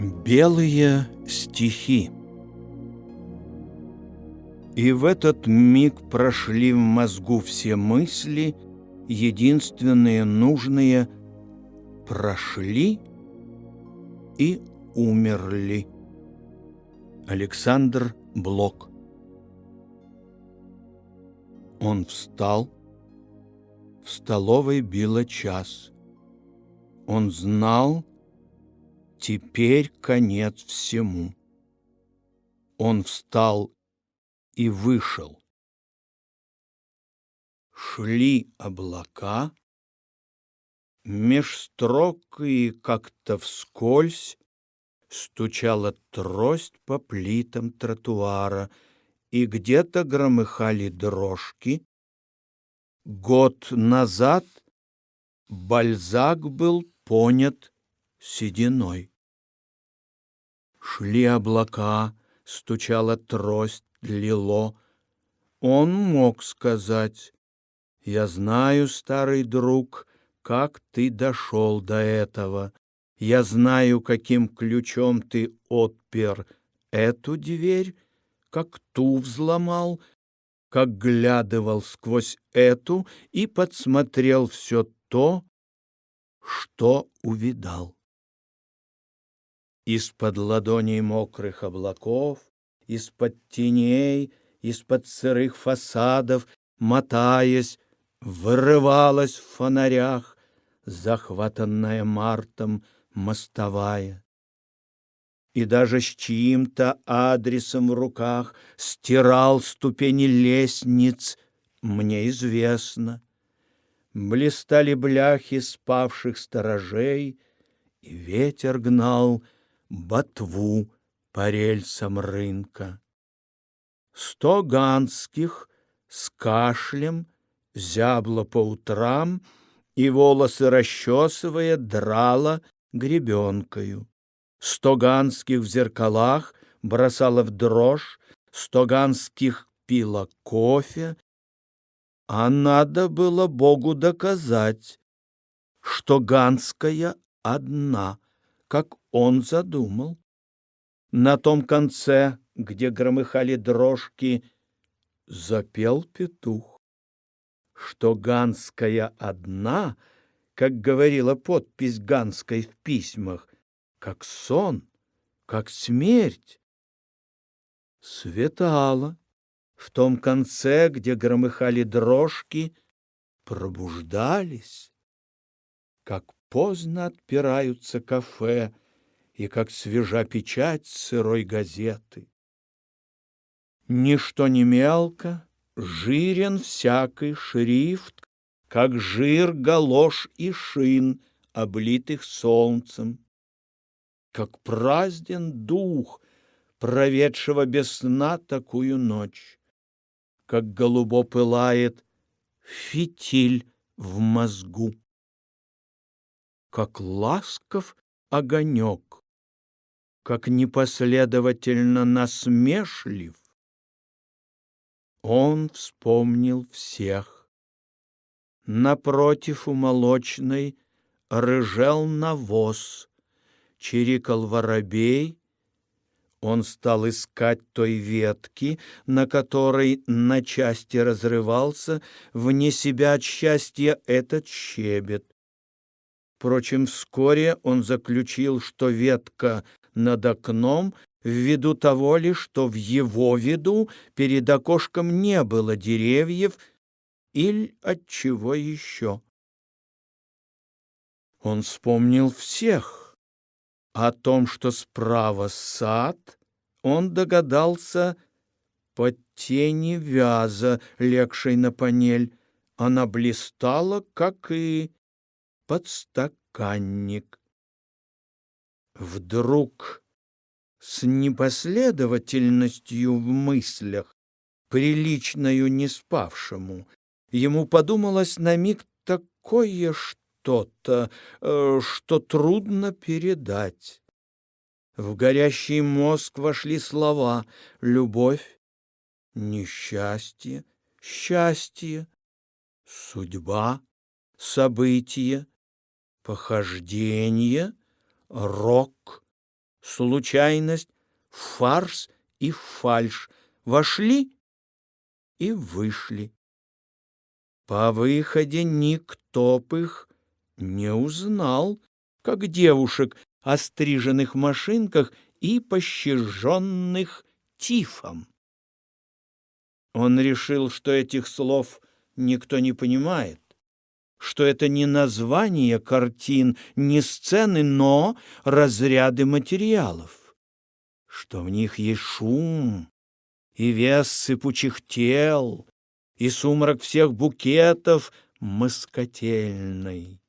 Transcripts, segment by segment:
Белые стихи И в этот миг прошли в мозгу все мысли, единственные нужные, прошли и умерли. Александр Блок Он встал, в столовой било час. Он знал, Теперь конец всему. Он встал и вышел. Шли облака, меж строк и как-то вскользь стучала трость по плитам тротуара, и где-то громыхали дрожки. Год назад Бальзак был понят сединой. Шли облака, стучала трость, лило. Он мог сказать, «Я знаю, старый друг, как ты дошел до этого. Я знаю, каким ключом ты отпер эту дверь, как ту взломал, как глядывал сквозь эту и подсмотрел все то, что увидал. Из-под ладоней мокрых облаков, Из-под теней, из-под сырых фасадов, Мотаясь, вырывалась в фонарях Захватанная мартом мостовая. И даже с чьим-то адресом в руках Стирал ступени лестниц, мне известно. Блистали бляхи спавших сторожей, И ветер гнал — ботву по рельсам рынка. Сто ганских с кашлем зябло по утрам и волосы расчесывая драла гребенкою. Сто ганских в зеркалах бросала в дрожь, сто ганских пила кофе, а надо было Богу доказать, что ганская одна — как он задумал. На том конце, где громыхали дрожки, запел петух, что ганская одна, как говорила подпись ганской в письмах, как сон, как смерть. Светало. В том конце, где громыхали дрожки, пробуждались, как поздно отпираются кафе и как свежа печать сырой газеты. Ничто не мелко, жирен всякий шрифт, как жир галош и шин, облитых солнцем. Как празден дух, проведшего без сна такую ночь, как голубо пылает фитиль в мозгу как ласков огонек, как непоследовательно насмешлив. Он вспомнил всех. Напротив у молочной рыжел навоз, чирикал воробей. Он стал искать той ветки, на которой на части разрывался вне себя от счастья этот щебет. Впрочем, вскоре он заключил, что ветка над окном ввиду того ли, что в его виду перед окошком не было деревьев или от чего еще. Он вспомнил всех. О том, что справа сад, он догадался по тени вяза, легшей на панель. Она блистала, как и подстаканник. Вдруг с непоследовательностью в мыслях, приличною не спавшему, ему подумалось на миг такое что-то, э, что трудно передать. В горящий мозг вошли слова «любовь», «несчастье», «счастье», «судьба», «событие», похождение, рок, случайность, фарс и фальшь вошли и вышли. По выходе никто б их не узнал, как девушек, остриженных в машинках и пощаженных тифом. Он решил, что этих слов никто не понимает, что это не название картин, не сцены, но разряды материалов, что в них есть шум и вес сыпучих тел, и сумрак всех букетов москотельной,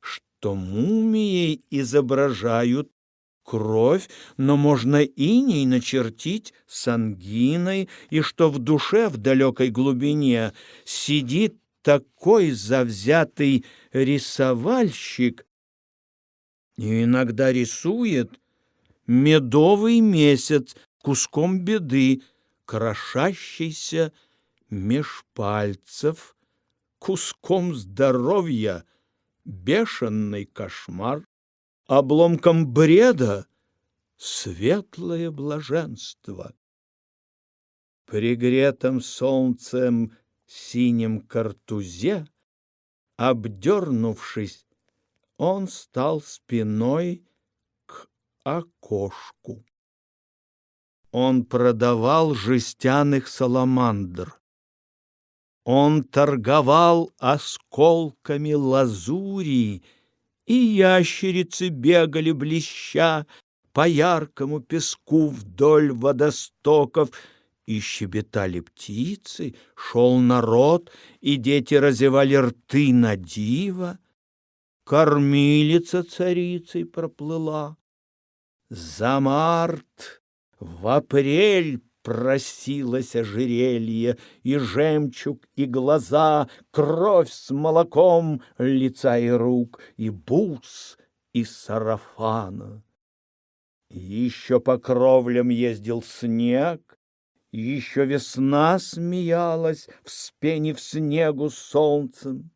что мумией изображают кровь, но можно иней начертить с ангиной, и что в душе в далекой глубине сидит такой завзятый рисовальщик и иногда рисует медовый месяц куском беды, крошащийся меж пальцев, куском здоровья, бешеный кошмар, обломком бреда светлое блаженство. Пригретым солнцем синем картузе, обдернувшись, он стал спиной к окошку. Он продавал жестяных саламандр. Он торговал осколками лазури, и ящерицы бегали блеща по яркому песку вдоль водостоков, и щебетали птицы, шел народ, и дети разевали рты на диво. Кормилица царицей проплыла. За март в апрель просилось ожерелье, и жемчуг, и глаза, кровь с молоком лица и рук, и бус, и сарафана. Еще по кровлям ездил снег, еще весна смеялась, вспенив снегу солнцем.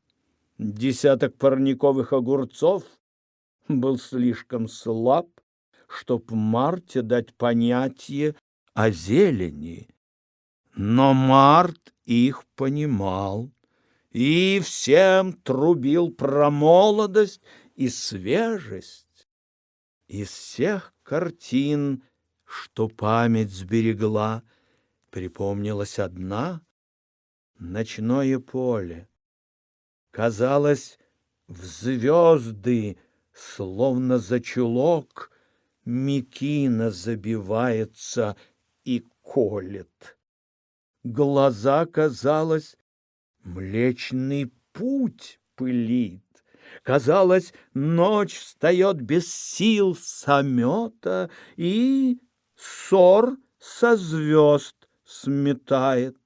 Десяток парниковых огурцов был слишком слаб, чтоб Марте дать понятие о зелени. Но Март их понимал и всем трубил про молодость и свежесть. Из всех картин, что память сберегла, Припомнилась одна — ночное поле. Казалось, в звезды, словно за чулок, Микина забивается и колет. Глаза, казалось, млечный путь пылит. Казалось, ночь встает без сил самета, И ссор со звезд сметает.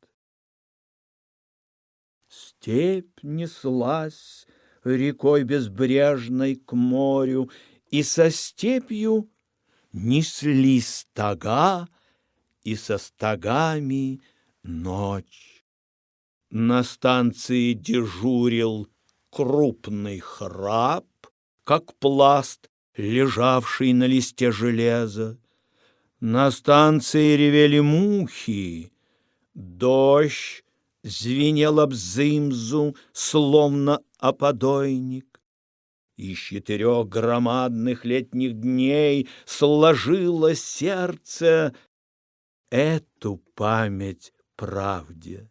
Степь неслась рекой безбрежной к морю, И со степью несли стога, И со стогами ночь. На станции дежурил крупный храп, Как пласт, лежавший на листе железа. На станции ревели мухи, дождь звенел об зымзу, словно оподойник. Из четырех громадных летних дней сложило сердце эту память правде.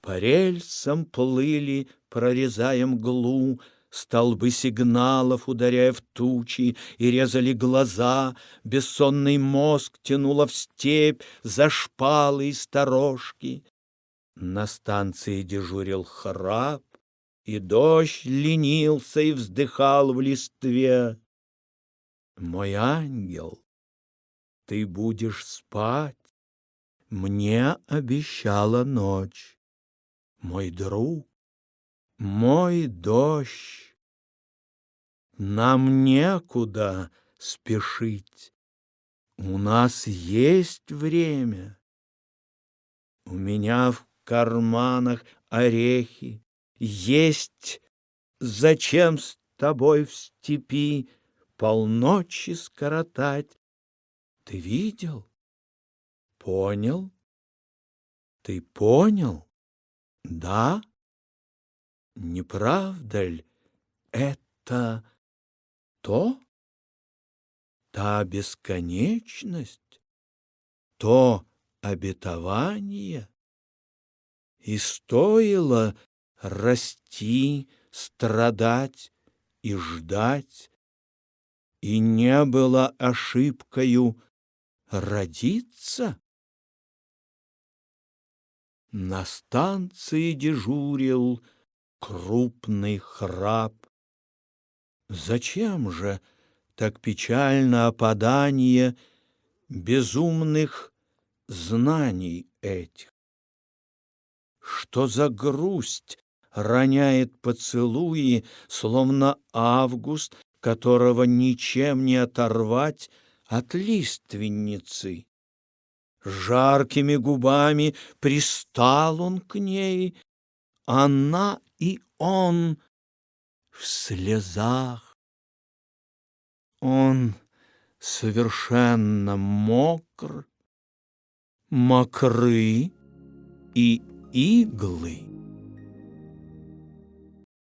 По рельсам плыли, прорезая мглу, Столбы сигналов, ударяя в тучи, и резали глаза, Бессонный мозг тянуло в степь за шпалы и сторожки. На станции дежурил храп, и дождь ленился и вздыхал в листве. Мой ангел, ты будешь спать, мне обещала ночь. Мой друг, мой дождь. Нам некуда спешить. У нас есть время. У меня в карманах орехи. Есть зачем с тобой в степи полночи скоротать. Ты видел? Понял? Ты понял? Да? Не правда ли это то? Та бесконечность, то обетование? И стоило расти, страдать и ждать, и не было ошибкою родиться? На станции дежурил крупный храп. Зачем же так печально опадание безумных знаний этих? Что за грусть роняет поцелуи, словно август, которого ничем не оторвать от лиственницы? Жаркими губами пристал он к ней, она и он в слезах. Он совершенно мокр, мокры и иглы.